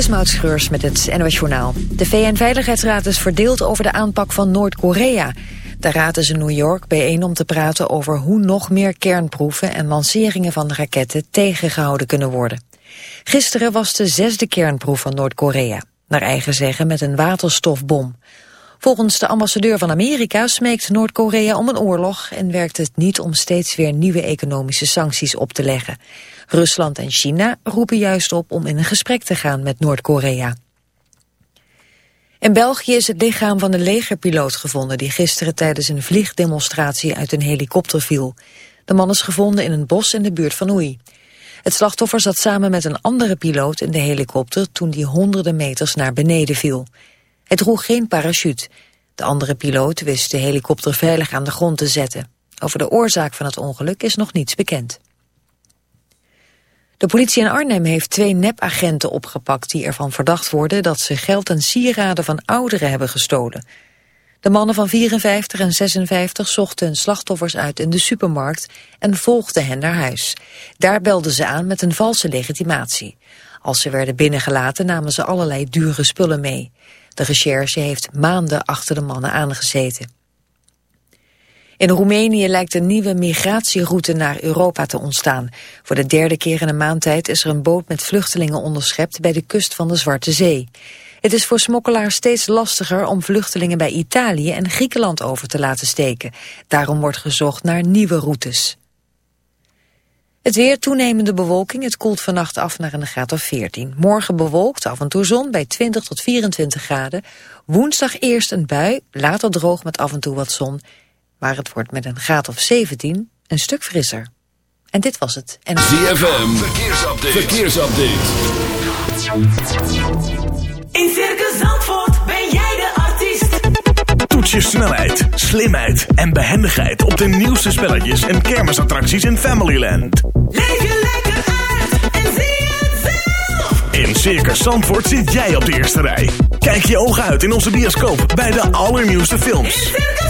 Is met het NOS. De VN-veiligheidsraad is verdeeld over de aanpak van Noord-Korea. De raad is in New York bijeen om te praten over hoe nog meer kernproeven en lanceringen van raketten tegengehouden kunnen worden. Gisteren was de zesde kernproef van Noord-Korea, naar eigen zeggen met een waterstofbom. Volgens de ambassadeur van Amerika smeekt Noord-Korea om een oorlog en werkt het niet om steeds weer nieuwe economische sancties op te leggen. Rusland en China roepen juist op om in een gesprek te gaan met Noord-Korea. In België is het lichaam van de legerpiloot gevonden... die gisteren tijdens een vliegdemonstratie uit een helikopter viel. De man is gevonden in een bos in de buurt van Oei. Het slachtoffer zat samen met een andere piloot in de helikopter... toen die honderden meters naar beneden viel. Hij droeg geen parachute. De andere piloot wist de helikopter veilig aan de grond te zetten. Over de oorzaak van het ongeluk is nog niets bekend. De politie in Arnhem heeft twee nepagenten opgepakt die ervan verdacht worden dat ze geld en sieraden van ouderen hebben gestolen. De mannen van 54 en 56 zochten hun slachtoffers uit in de supermarkt en volgden hen naar huis. Daar belden ze aan met een valse legitimatie. Als ze werden binnengelaten namen ze allerlei dure spullen mee. De recherche heeft maanden achter de mannen aangezeten. In Roemenië lijkt een nieuwe migratieroute naar Europa te ontstaan. Voor de derde keer in een maand tijd is er een boot met vluchtelingen onderschept bij de kust van de Zwarte Zee. Het is voor smokkelaars steeds lastiger om vluchtelingen bij Italië en Griekenland over te laten steken. Daarom wordt gezocht naar nieuwe routes. Het weer toenemende bewolking, het koelt vannacht af naar een graad of 14. Morgen bewolkt, af en toe zon bij 20 tot 24 graden. Woensdag eerst een bui, later droog met af en toe wat zon maar het wordt met een graad of 17 een stuk frisser. En dit was het. En... ZFM, verkeersupdate. verkeersupdate. In Circus Zandvoort ben jij de artiest. Toets je snelheid, slimheid en behendigheid op de nieuwste spelletjes en kermisattracties in Familyland. Leef je lekker uit en zie het zelf. In Circus Zandvoort zit jij op de eerste rij. Kijk je ogen uit in onze bioscoop bij de allernieuwste films. In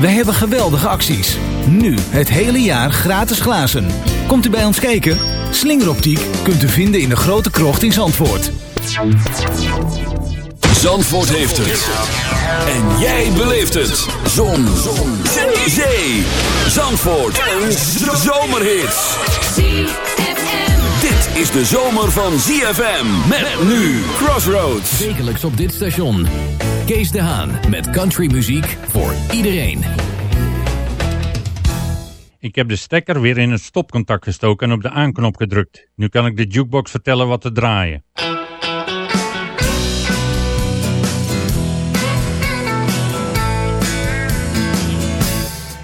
Wij hebben geweldige acties. Nu het hele jaar gratis glazen. Komt u bij ons kijken? Slingeroptiek kunt u vinden in de grote krocht in Zandvoort. Zandvoort heeft het. En jij beleeft het. Zon. Zon. Zee. Zandvoort. Een zomerhit. Dit is de zomer van ZFM. Met nu Crossroads. Wekelijks op dit station. Kees de Haan met countrymuziek voor iedereen. Ik heb de stekker weer in het stopcontact gestoken en op de aanknop gedrukt. Nu kan ik de jukebox vertellen wat te draaien.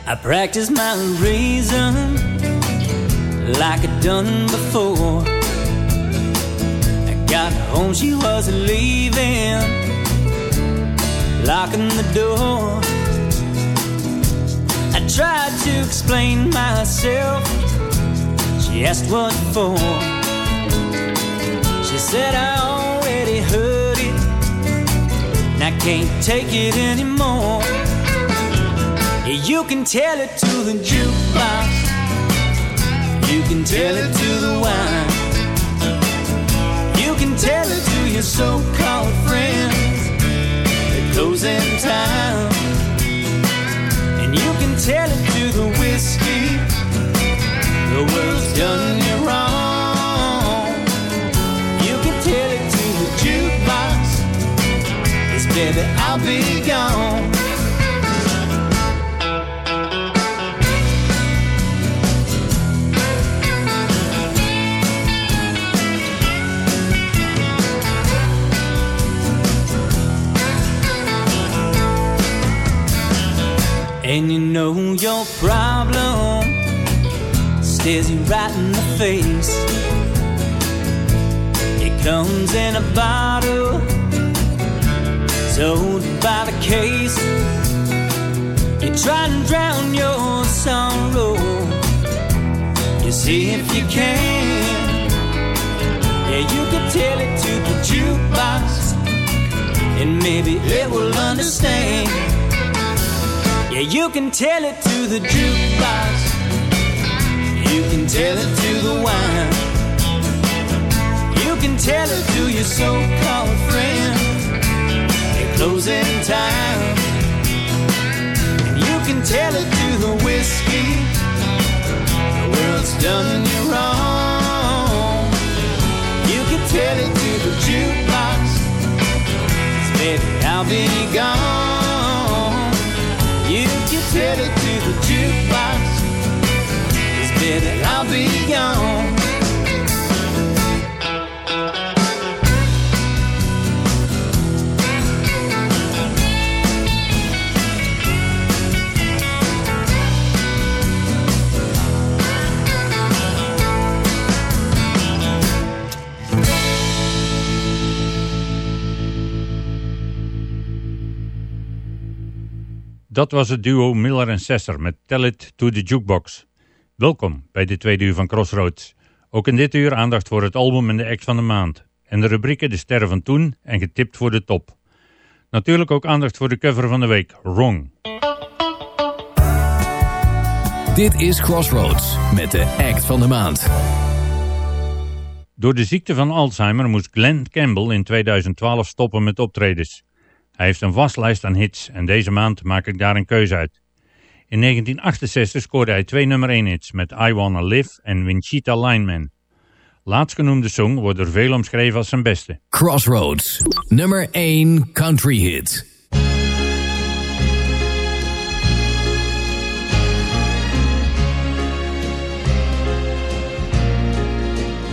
I practice my reason like I done before. I got home, she was leaving. Locking the door. I tried to explain myself. She asked what for. She said, I already heard it, and I can't take it anymore. You can tell it to the jukebox, you can tell it to the wine, you can tell it to your so called closing time. And you can tell it to the whiskey. The world's done you wrong. You can tell it to the jukebox. Cause baby, I'll be gone. And you know your problem stares you right in the face. It comes in a bottle, sold by the case. You try to drown your sorrow. You see if you can. Yeah, you could tell it to the jukebox, and maybe it will understand. Yeah, you can tell it to the jukebox. You can tell it to the wine. You can tell it to your so-called friend. At closing time. And you can tell it to the whiskey. The world's done you wrong. You can tell it to the jukebox. 'Cause baby, I'll be gone. You can tell it to the jukebox. Cause baby, I'll be gone. Dat was het duo Miller en Sesser met Tell It to the Jukebox. Welkom bij de tweede uur van Crossroads. Ook in dit uur aandacht voor het album en de act van de maand. En de rubrieken De Sterren van Toen en Getipt voor de Top. Natuurlijk ook aandacht voor de cover van de week, Wrong. Dit is Crossroads met de act van de maand. Door de ziekte van Alzheimer moest Glenn Campbell in 2012 stoppen met optredens. Hij heeft een waslijst aan hits en deze maand maak ik daar een keuze uit. In 1968 scoorde hij twee nummer 1 hits met I Wanna Live en Winchita Lineman. Laatstgenoemde song wordt door veel omschreven als zijn beste. Crossroads, nummer 1 country hit.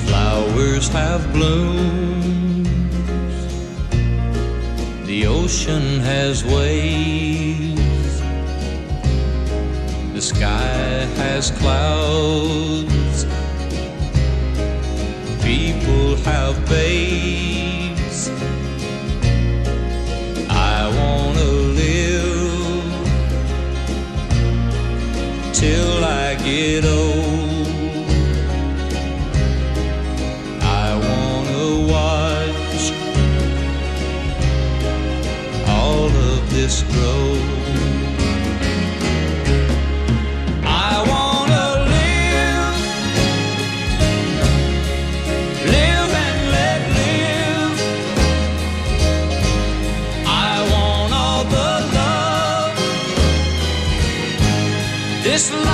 Flowers have bloomed, the ocean has waves, the sky has clouds, people have babes. I wanna live till I get old. The love this life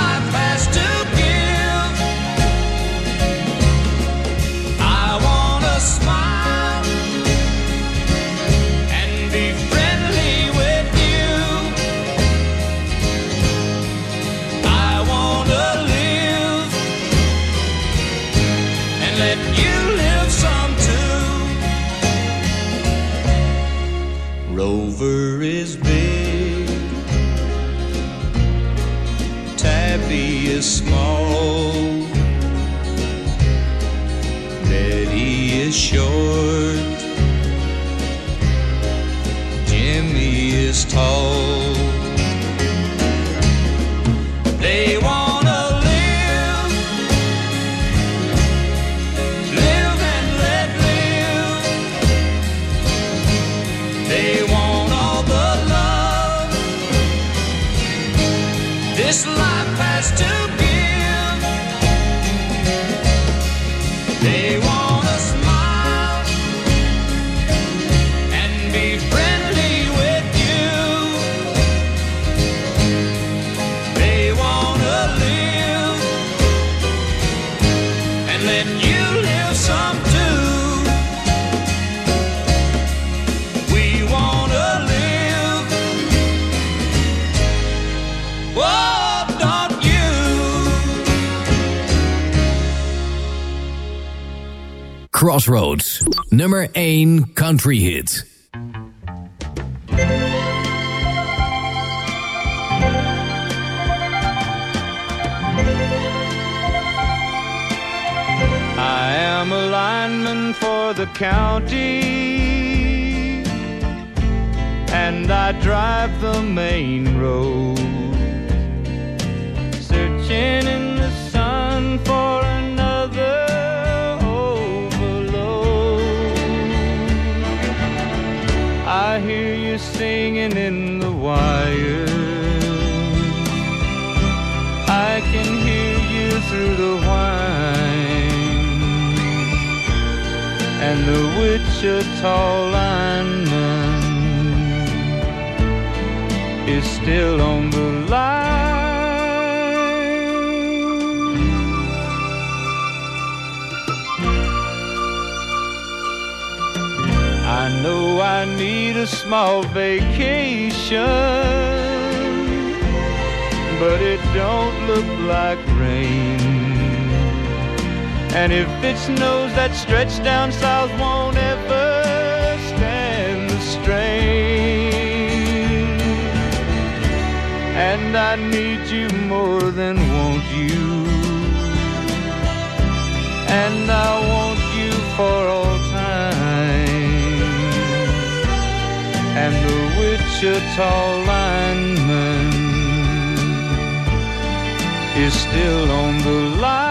Crossroads. Nummer 1 country hit. I am a lineman for the county, and I drive the main road, searching singing in the wire. I can hear you through the whine and the Wichita lineman is still on the line. I need a small vacation, but it don't look like rain. And if it snows, that stretch down south won't ever stand the strain. And I need you more than want you. And I want you for all Wichita lineman is still on the line.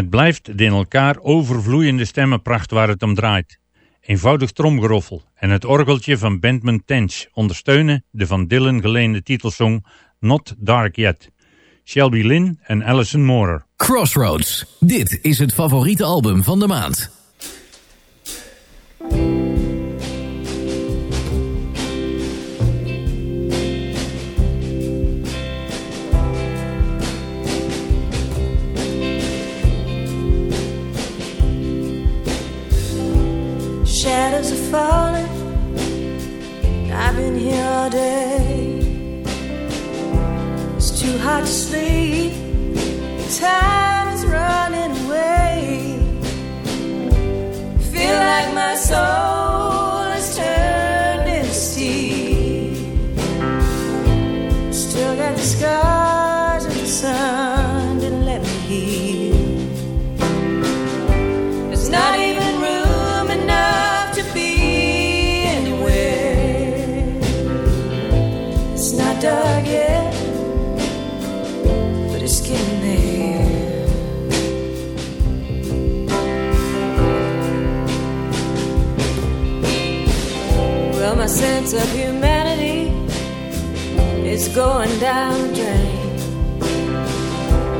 Het blijft de in elkaar overvloeiende stemmenpracht waar het om draait. Eenvoudig tromgeroffel en het orgeltje van Benjamin Tench ondersteunen de van Dylan geleende titelsong Not Dark Yet. Shelby Lynn en Alison Moorer. Crossroads. Dit is het favoriete album van de maand. Falling. I've been here all day. It's too hard to sleep. Time is running away. Feel like my soul sense of humanity is going down the drain.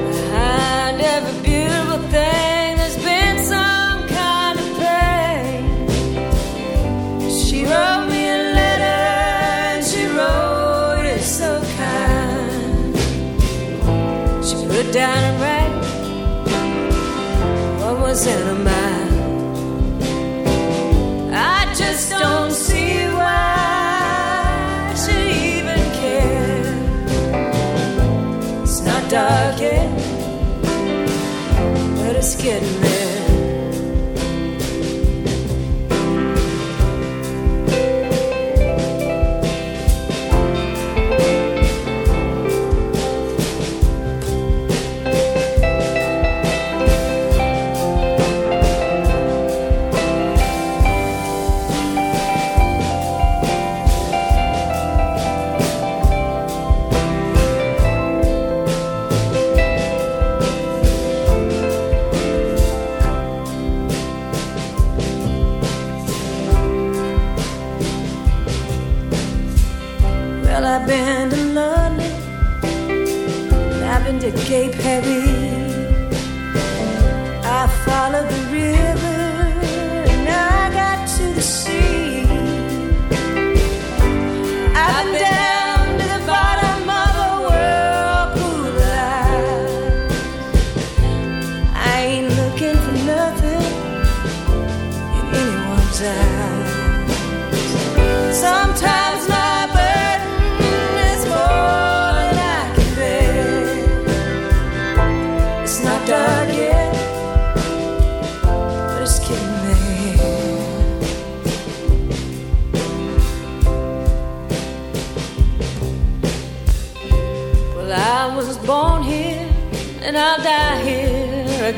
Behind every beautiful thing, there's been some kind of pain. She wrote me a letter, and she wrote it so kind. She put down and write what was in her mind. It's getting there.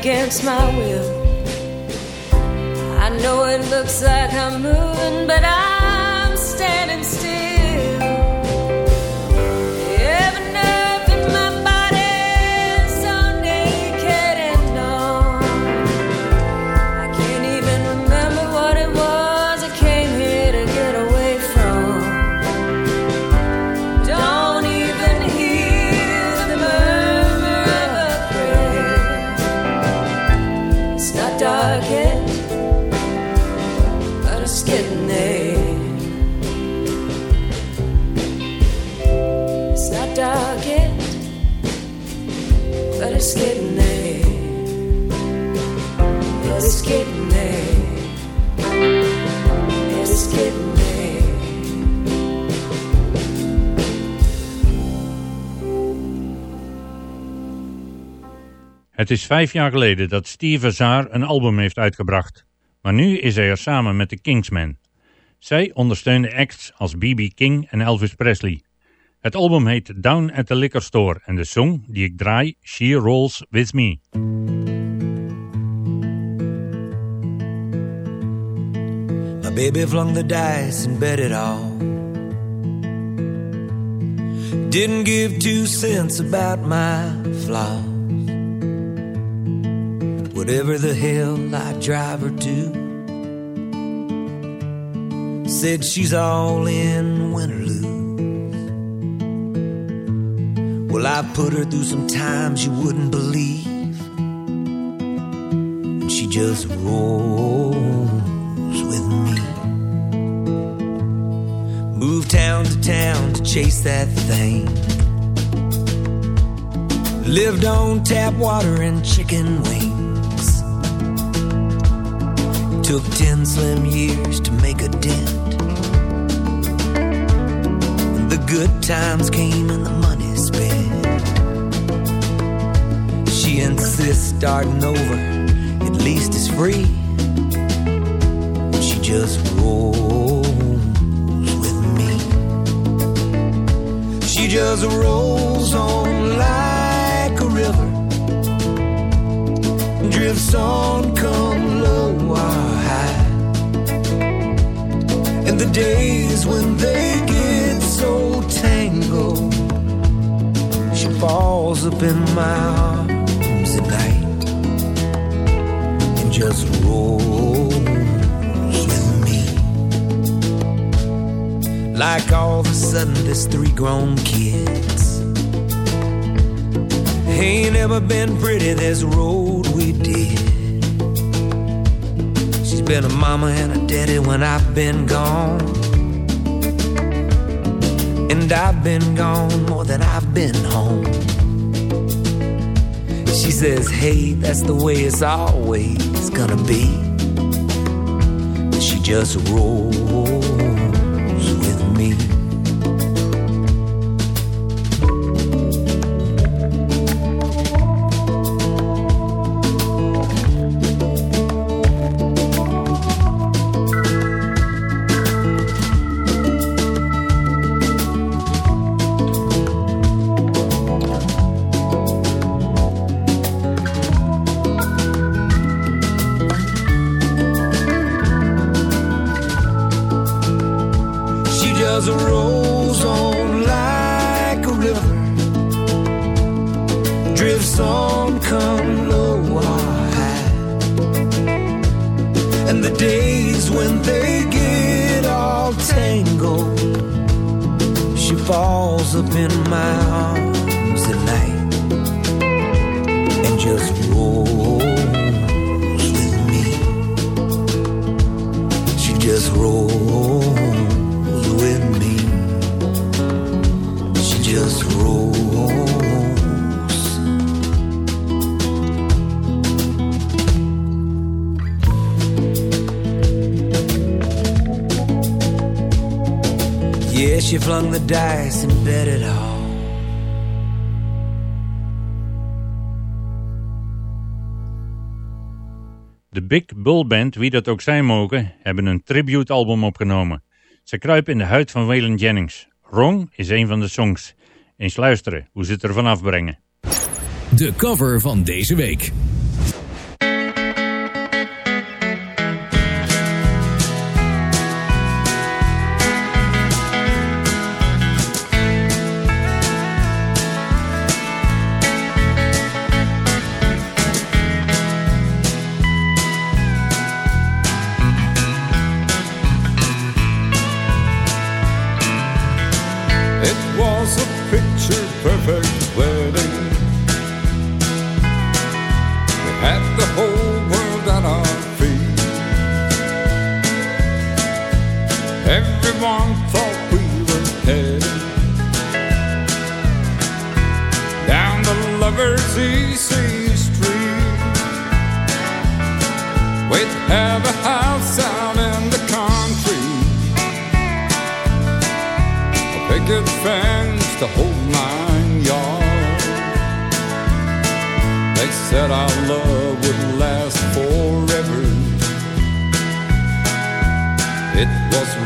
Against my will. I know it looks like I'm moving, but I'm Het is vijf jaar geleden dat Steve Azar een album heeft uitgebracht. Maar nu is hij er samen met de Kingsmen. Zij ondersteunen acts als B.B. King en Elvis Presley. Het album heet Down at the Liquor Store en de song die ik draai, She Rolls With Me. Flung the dice and bet it all. Didn't give two cents about my. Whatever the hell I drive her to. Said she's all in win or lose. Well, I put her through some times you wouldn't believe. And she just rolls with me. Moved town to town to chase that thing. Lived on tap water and chicken wings. Took ten slim years to make a dent. The good times came and the money spent. She insists starting over at least is free. She just rolls with me. She just rolls on like a river. Drifts on, come low or high. And the days when they get so tangled, she falls up in my arms at night and just rolls with me. Like all of a sudden, there's three grown kids. Ain't ever been pretty, this road we did. She's been a mama and a daddy when I've been gone. And I've been gone more than I've been home. She says, hey, that's the way it's always gonna be. She just rolls a rose on like a river drifts on, come low. And the days when they get all tangled, she falls up in my arms at night and just rolls with me. She just rolls Rolls. Yeah, she flung the dice and bet it all. De Big Bull Band, wie dat ook zijn mogen, hebben een tribute-album opgenomen. Ze kruipen in de huid van Waylon Jennings. Wrong is een van de songs. Eens luisteren hoe ze het ervan afbrengen. De cover van deze week.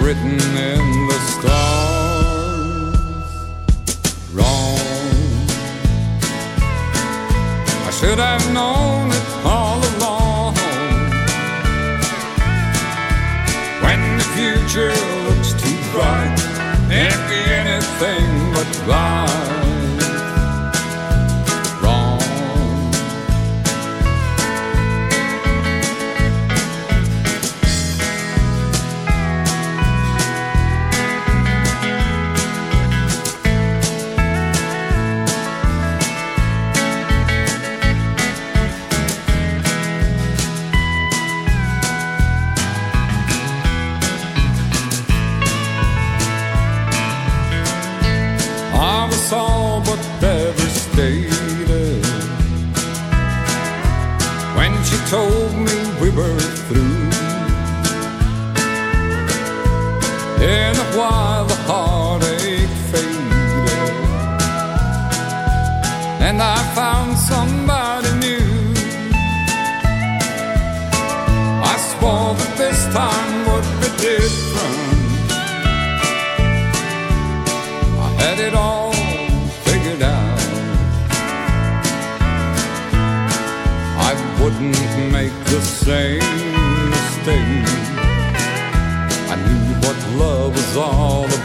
Written in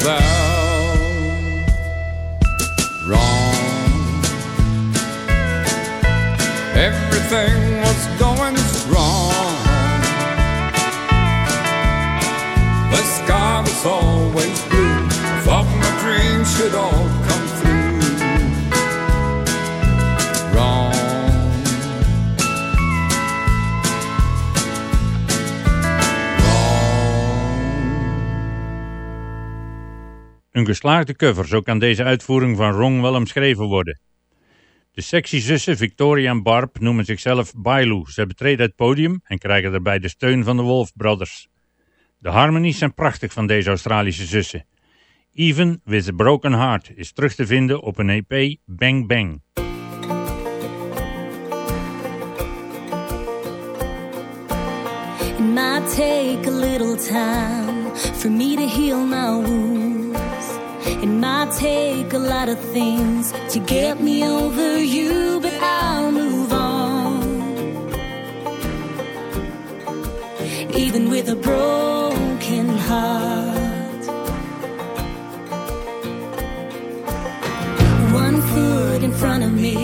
about. Wrong. Everything was going Een geslaagde cover, zo kan deze uitvoering van Wrong wel omschreven worden. De sexy zussen Victoria en Barb noemen zichzelf Bailu. Ze betreden het podium en krijgen daarbij de steun van de Wolf Brothers. De harmonies zijn prachtig van deze Australische zussen. Even with a Broken Heart is terug te vinden op een EP Bang Bang. It might take a little time for me to heal. It might take a lot of things to get me over you, but I'll move on. Even with a broken heart. One foot in front of me,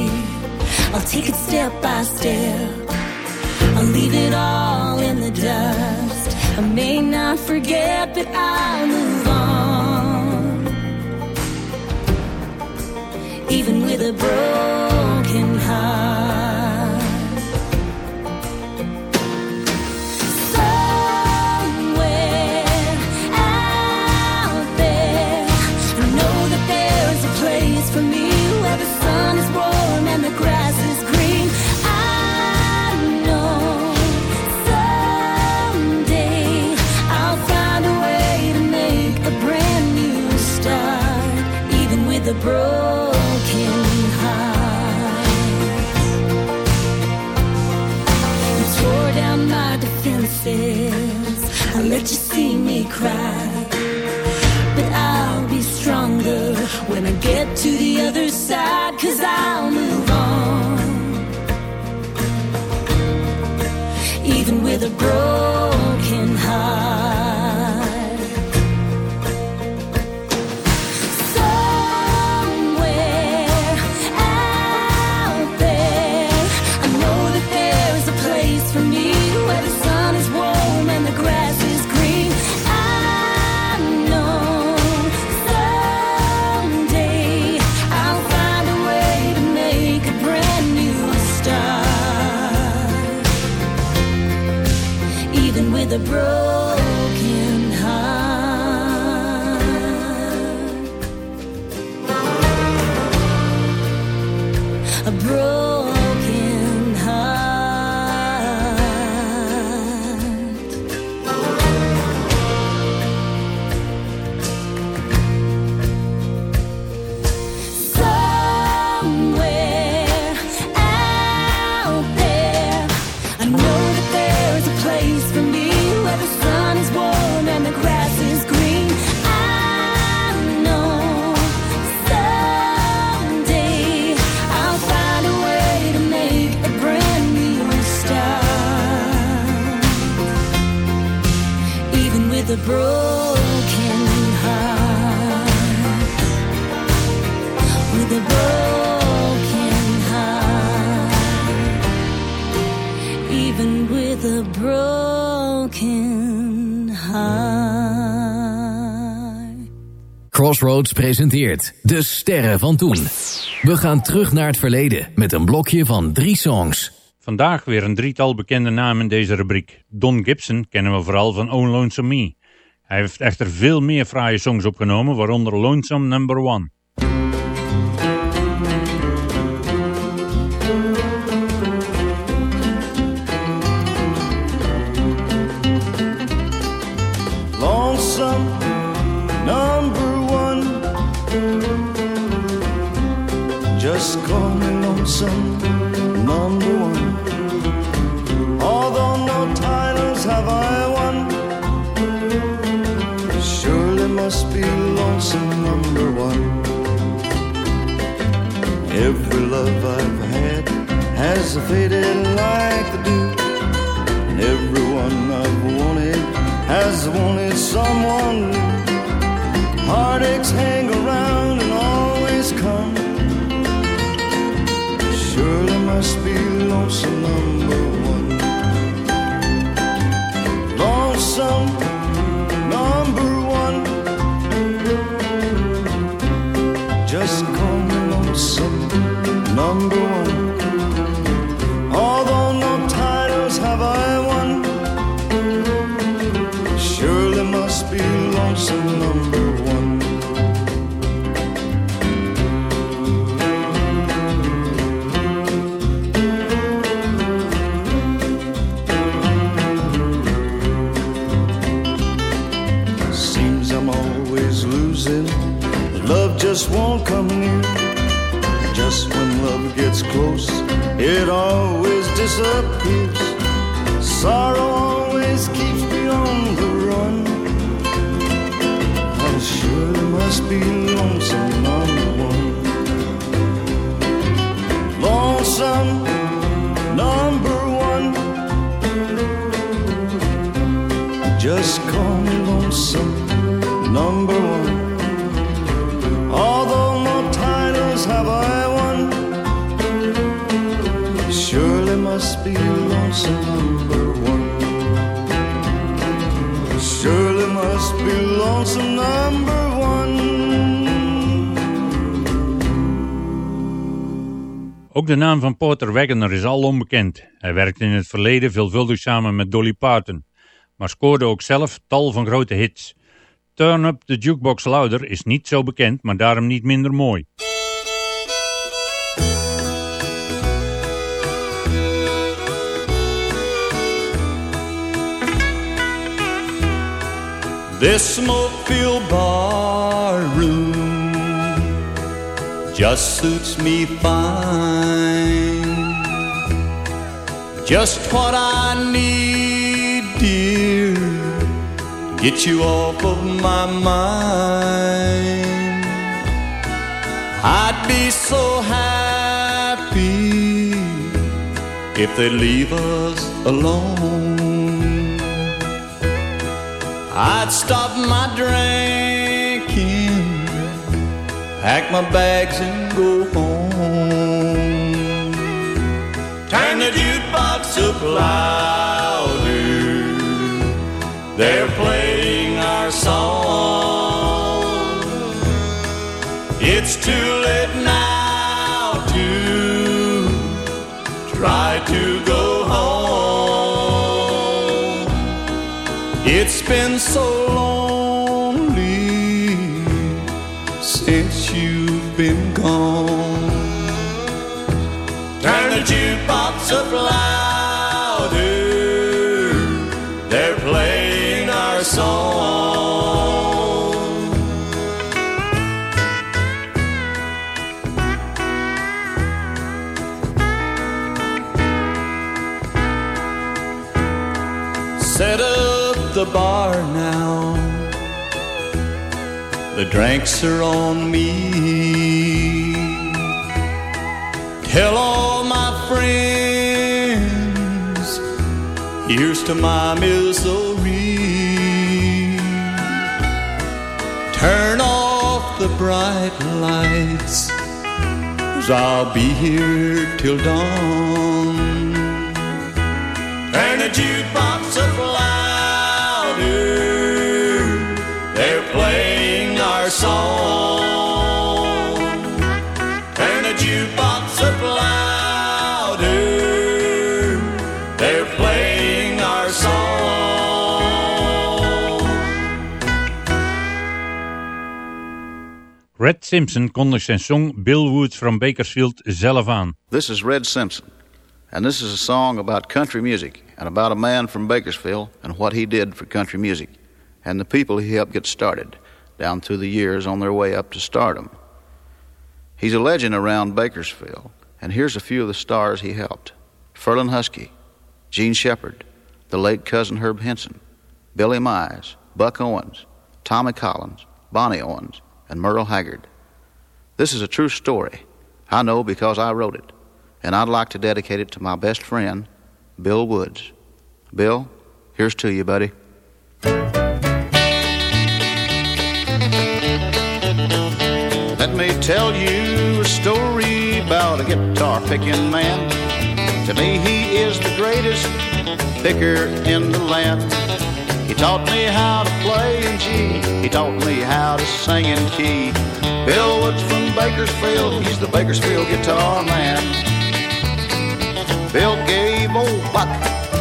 I'll take it step by step. I'll leave it all in the dust. I may not forget, but I'll move on. Even with a broken Crossroads presenteert De Sterren van Toen. We gaan terug naar het verleden met een blokje van drie songs. Vandaag weer een drietal bekende namen in deze rubriek. Don Gibson kennen we vooral van Oh Lonesome Me. Hij heeft echter veel meer fraaie songs opgenomen, waaronder Lonesome Number One. Just call me lonesome number one. Although no titles have I won, surely must be lonesome number one. Every love I've had has faded like the dew. And everyone I've wanted has wanted someone new. Heartaches hang around and always come. Must be lonesome number one. Lonesome just won't come near. Just when love gets close, it always disappears. Sorrow always keeps me on the run. I surely must be lonesome number one. Lonesome number one. Just call me lonesome number one. Number one. Surely must be lonesome number. Ook de naam van Porter Wagoner is al onbekend. Hij werkte in het verleden veelvuldig samen met Dolly Parton, maar scoorde ook zelf tal van grote hits. Turn Up the Jukebox Louder is niet zo bekend, maar daarom niet minder mooi. This smoke-filled bar room just suits me fine. Just what I need, dear, to get you off of my mind. I'd be so happy if they leave us alone. I'd stop my drinking, pack my bags and go home. Turn the jukebox up louder, they're playing our song. It's too been so lonely since you've been gone. Turn the jukebox up louder. Bar now. The drinks are on me. Tell all my friends, here's to my misery. Turn off the bright lights, cause I'll be here till dawn. Turn the jukebox up louder. They're playing our song. Turn the jukebox up louder. They're playing our song. Red Simpson kondigt zijn song Bill Woods from Bakersfield zelf aan. This is Red Simpson, and this is a song about country music and about a man from Bakersfield and what he did for country music and the people he helped get started down through the years on their way up to stardom. He's a legend around Bakersfield, and here's a few of the stars he helped Ferlin Husky, Jean Shepard, the late cousin Herb Henson, Billy Mize, Buck Owens, Tommy Collins, Bonnie Owens, and Merle Haggard. This is a true story. I know because I wrote it, and I'd like to dedicate it to my best friend, Bill Woods. Bill, here's to you, buddy. Let me tell you a story about a guitar picking man. To me, he is the greatest picker in the land. He taught me how to play in G. He taught me how to sing in key. Bill Woods from Bakersfield, he's the Bakersfield guitar man. Bill gave old Buck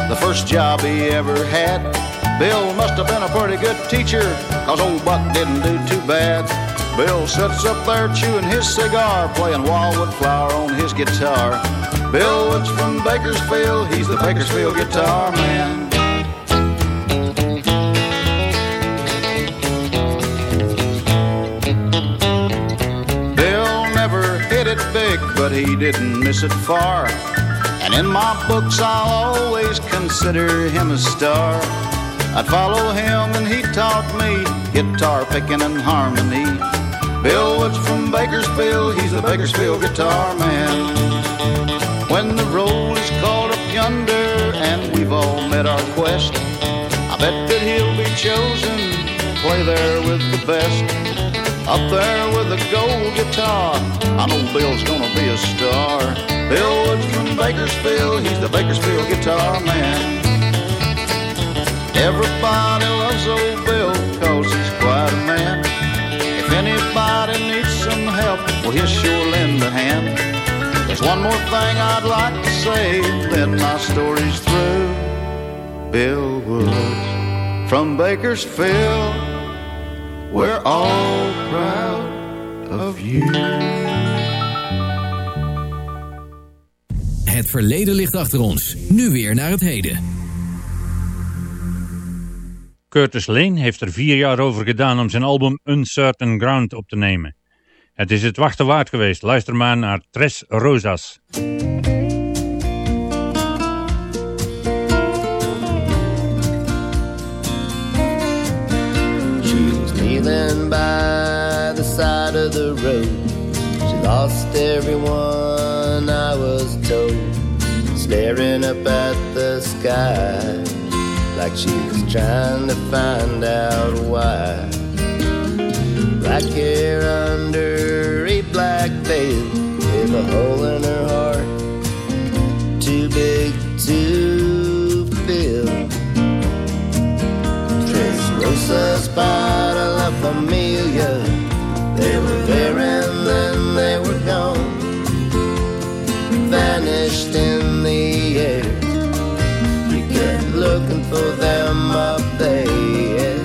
the first job he ever had. Bill must have been a pretty good teacher, cause old Buck didn't do too bad. Bill sits up there chewing his cigar, playing Wildwood Flower on his guitar. Bill Woods from Bakersfield, he's the Bakersfield guitar man. Bill never hit it big, but he didn't miss it far. And in my books, I'll always consider him a star. I'd follow him, and he taught me guitar picking and harmony. Bill Woods from Bakersfield, he's the Bakersfield guitar man. When the roll is called up yonder, and we've all met our quest, I bet that he'll be chosen to play there with the best. Up there with a gold guitar, I know Bill's gonna be a star. Bill Woods from Bakersfield, he's the Bakersfield guitar man. Everybody loves old Bill, cause he's quite a man. If anybody needs some help, well, he'll sure lend a hand. There's one more thing I'd like to say, then my story's through. Bill Woods from Bakersfield, we're all proud of you. Het verleden ligt achter ons. Nu weer naar het heden. Curtis Lane heeft er vier jaar over gedaan om zijn album Uncertain Ground op te nemen. Het is het wachten waard geweest. Luister maar naar Tres Rosas. Kneeling by the side of the road. She lost everyone I was told. Staring up at the sky like she was trying to find out why. Black hair under a black veil with a hole in her heart too big to Rosas para la familia. They were there and then they were gone, vanished in the air. You kept looking for them up there.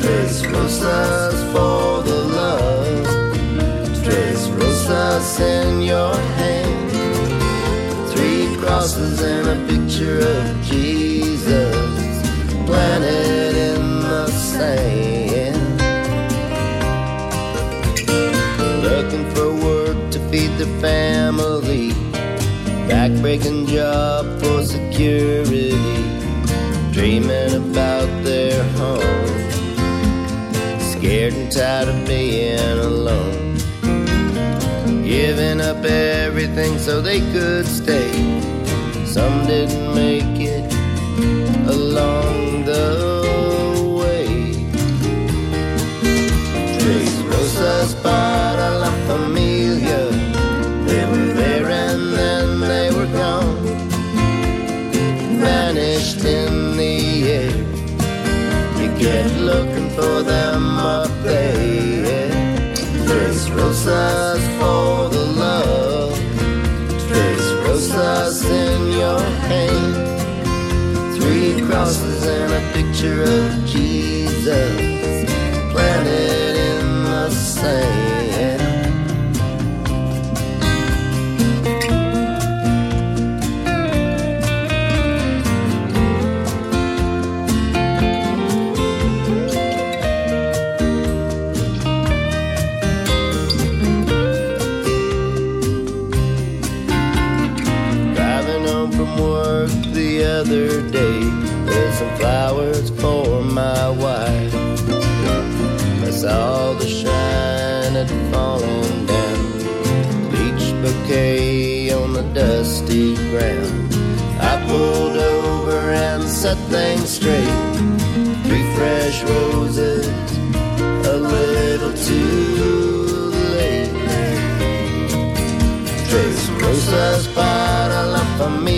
Tres Rosas for the love. Tres Rosas in your hand. Three crosses and a picture of Jesus Backbreaking job for security. Dreaming about their home. Scared and tired of being alone. Giving up everything so they could stay. Some didn't make it along the way. Tres Rosas para Kept looking for them up there. Tres Rosas for the love. Tres Rosas in your hand. Three crosses and a picture of Jesus planted in the sand. Some flowers for my wife. I saw the shine had fallen down, each bouquet on the dusty ground. I pulled over and set things straight. Three fresh roses, a little too late. Tres rosas para la familia.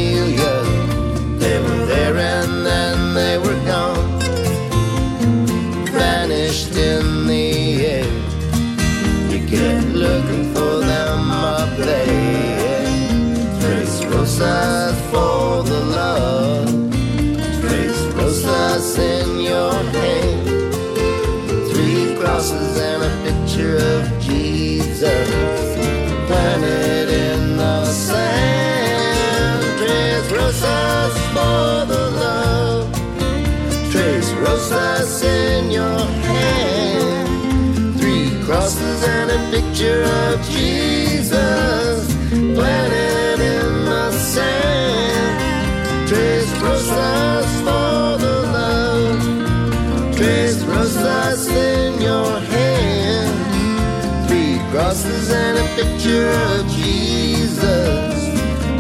picture of Jesus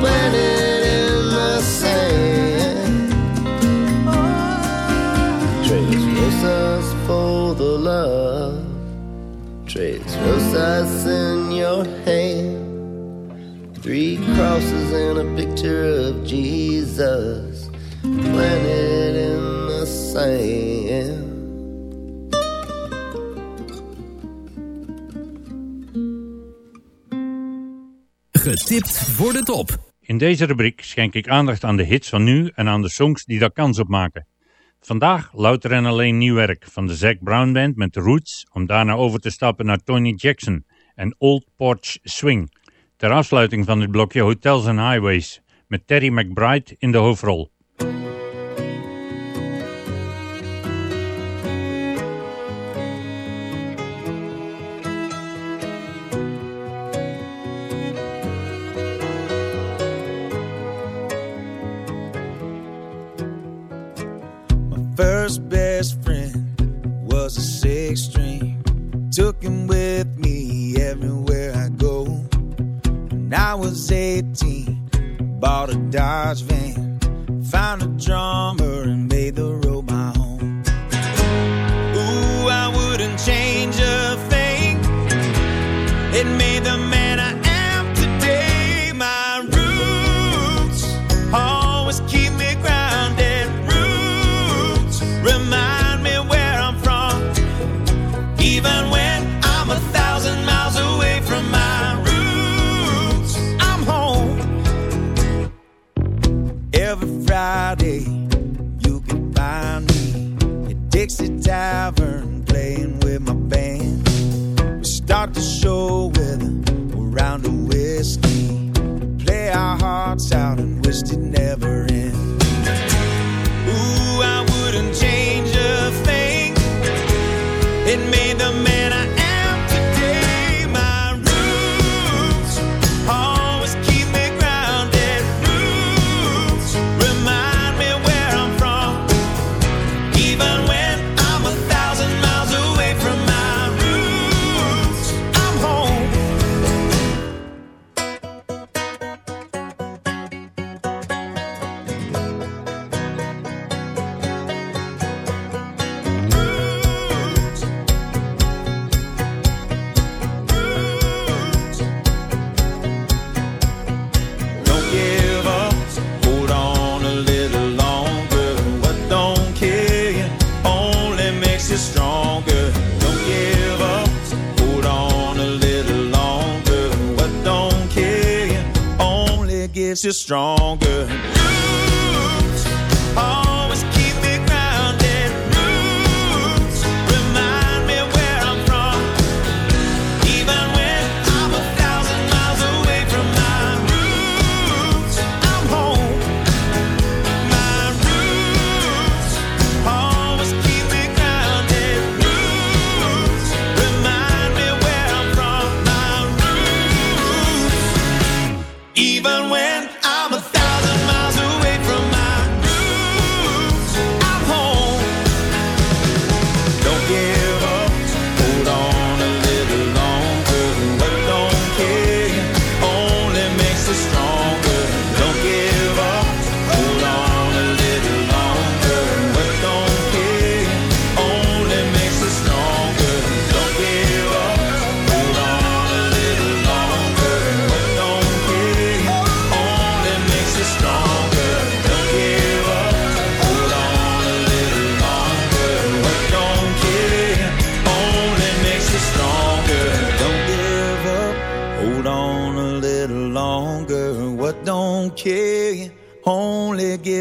planted in the sand. Tres rosas for the love, tres rosas in your hand. Three crosses and a picture of Jesus. voor de top. In deze rubriek schenk ik aandacht aan de hits van nu en aan de songs die daar kans op maken. Vandaag louter en alleen nieuw werk van de Zac Brown Band met The Roots, om daarna over te stappen naar Tony Jackson en Old Porch Swing. Ter afsluiting van dit blokje Hotels and Highways met Terry McBride in de hoofdrol. Dodge van. Found a drum. makes you stronger.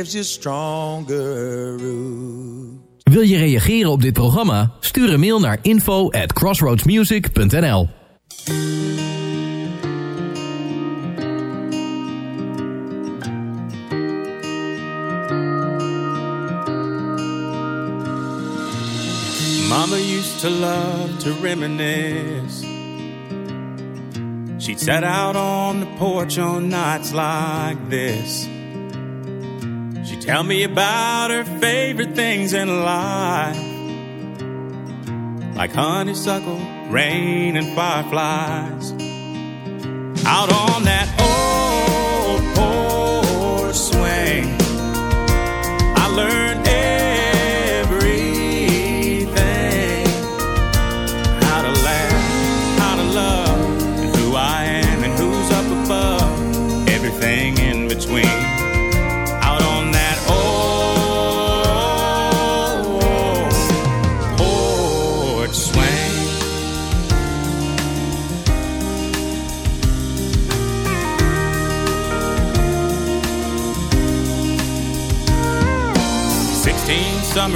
gives you stronger roots. Wil je reageren op dit programma? Stuur een mail naar info at crossroadsmusic.nl Mama used to love to reminisce She'd sat out on the porch on nights like this Tell me about her favorite things in life, like honeysuckle, rain, and fireflies. Out on that old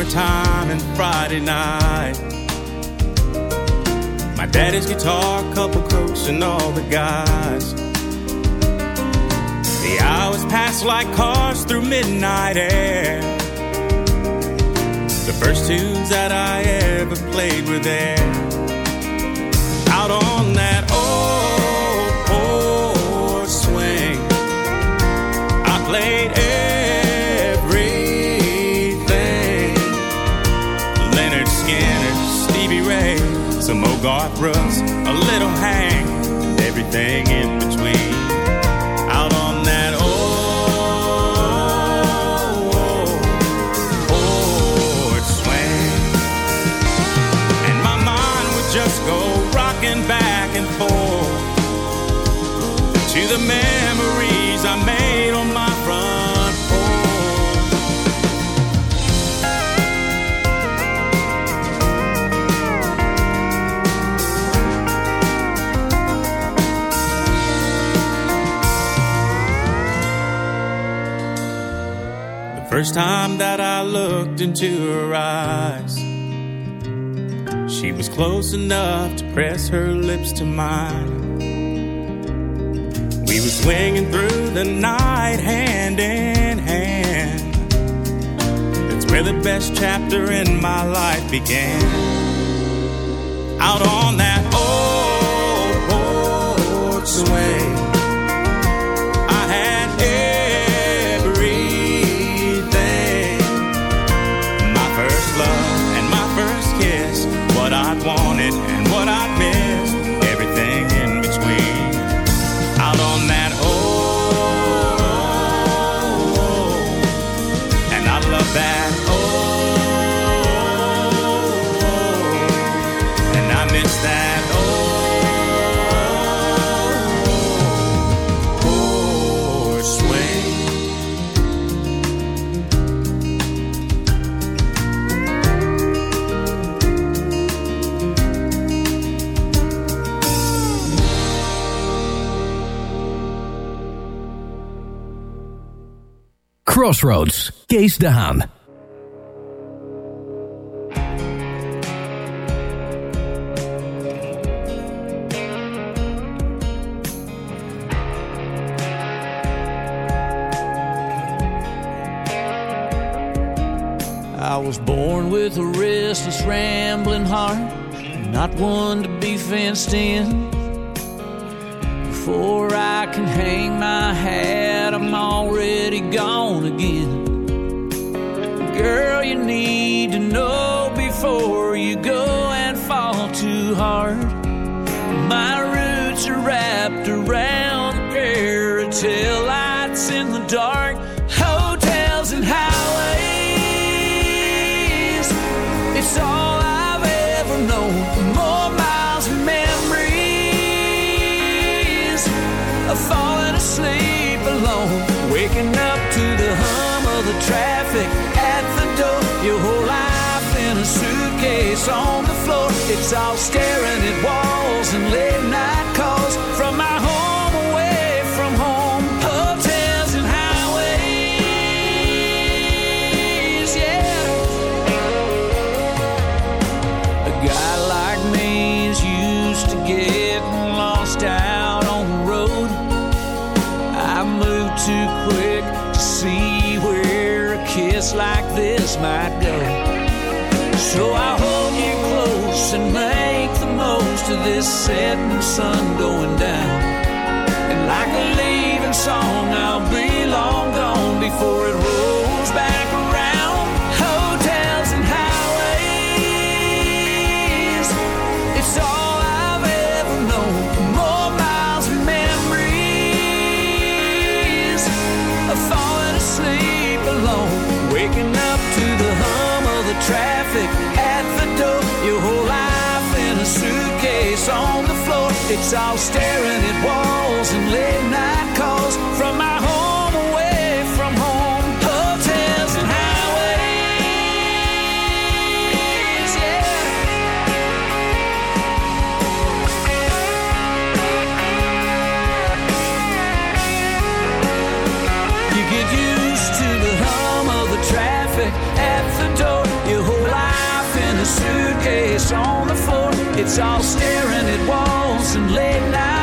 summertime and Friday night. My daddy's guitar, couple crooks, and all the guys. The hours pass like cars through midnight air. The first tunes that I ever played were there. Out on that old porch swing, I played some Garth Brooks, a little Hank, and everything in between. Out on that oh, oh, old porch swing, and my mind would just go rocking back and forth to the memories I made first time that I looked into her eyes, she was close enough to press her lips to mine. We were swinging through the night hand in hand. That's where the best chapter in my life began. Out on that old porch swing, Crossroads, Kees de Haan. I was born with a restless, rambling heart, not one to be fenced in. Before I can hang my hat, I'm already gone again. Girl, you need to know before you go and fall too hard. My roots are wrapped around of tail lights in the dark, all staring at walls setting sun going down. And like a leaving song, I'll be long gone before it rolls back around. Hotels and highways, it's all I've ever known. More miles and memories of falling asleep alone, waking up to the hum of the traffic the floor. It's all staring at walls and late night It's all staring at walls and late night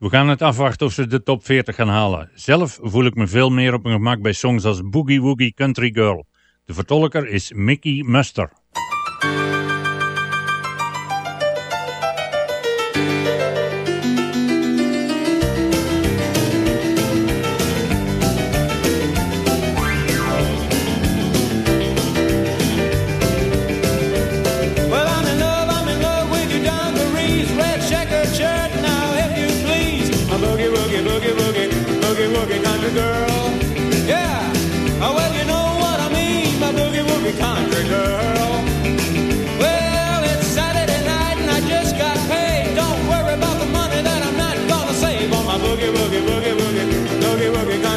We gaan het afwachten of ze de top 40 gaan halen. Zelf voel ik me veel meer op mijn gemak bij songs als Boogie Woogie Country Girl. De vertolker is Mickey Muster.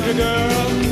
Country girl.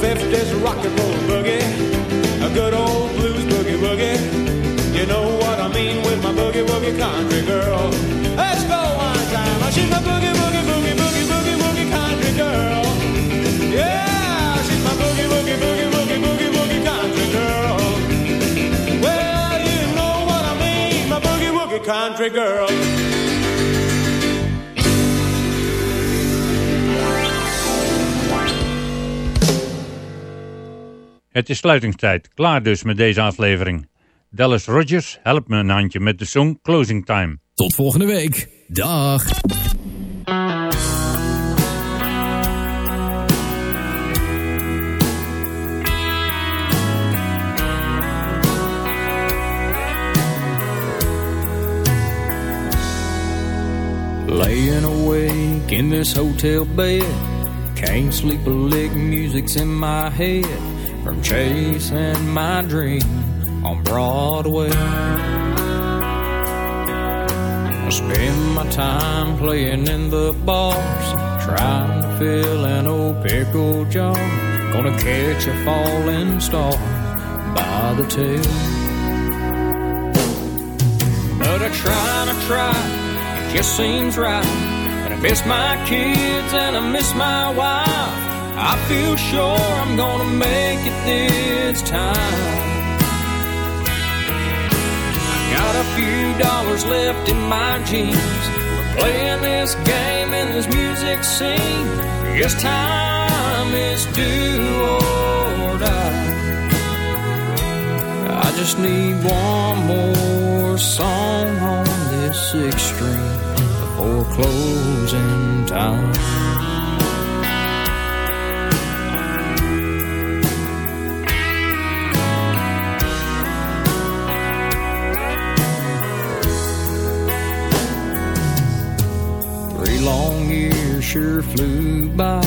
50s rock and roll boogie, a good old blues boogie woogie. You know what I mean with my boogie woogie country girl. Let's go one time. She's my boogie woogie boogie boogie boogie woogie country girl. Yeah, she's my boogie woogie boogie woogie boogie woogie country girl. Well, you know what I mean, my boogie woogie country girl. Het is sluitingstijd, klaar dus met deze aflevering. Dallas Rogers helpt me een handje met de song Closing Time. Tot volgende week. Dag. Laying awake in this hotel bed. Can't sleep a lick, music's in my head. From chasing my dream on Broadway. I spend my time playing in the bars, trying to fill an old pickle jar. Gonna catch a falling star by the tail. But I try and I try, it just seems right. And I miss my kids and I miss my wife. I feel sure I'm gonna make it this time. I got a few dollars left in my jeans. For playing this game in this music scene. Guess time is do or die. I just need one more song on this string before closing time. Sure flew by,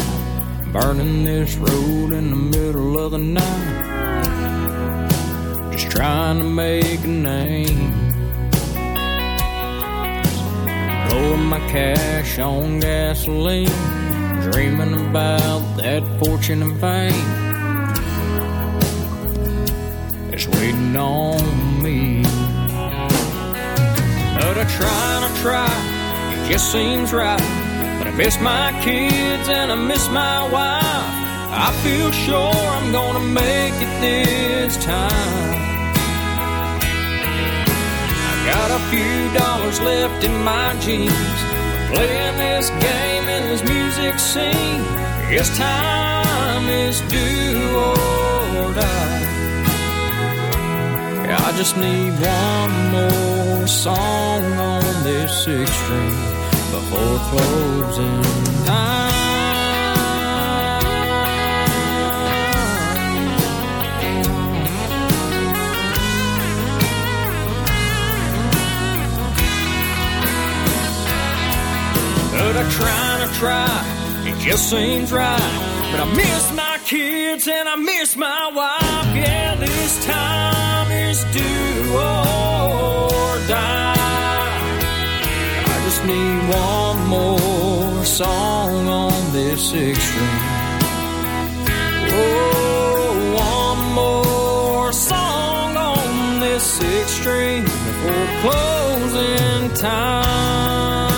burning this road in the middle of the night. Just trying to make a name. Blowing my cash on gasoline, dreaming about that fortune and fame. It's waiting on me. But I try and I try, it just seems right. Miss my kids and I miss my wife. I feel sure I'm gonna make it this time. I got a few dollars left in my jeans. Playing this game in this music scene. Guess time is do or die. I just need one more song on this six string before closing time. But I try and I try, it just seems right. But I miss my kids and I miss my wife. Yeah, this time is do or die. Need one more song on this six string. Oh, one more song on this six string before closing time.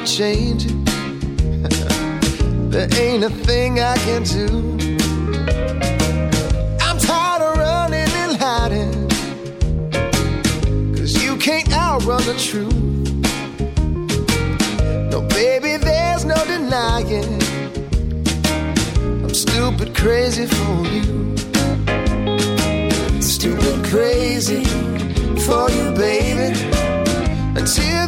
To change it, there ain't a thing I can do. I'm tired of running and hiding, cause you can't outrun the truth. No, baby, there's no denying. I'm stupid crazy for you. Stupid crazy for you, baby. Until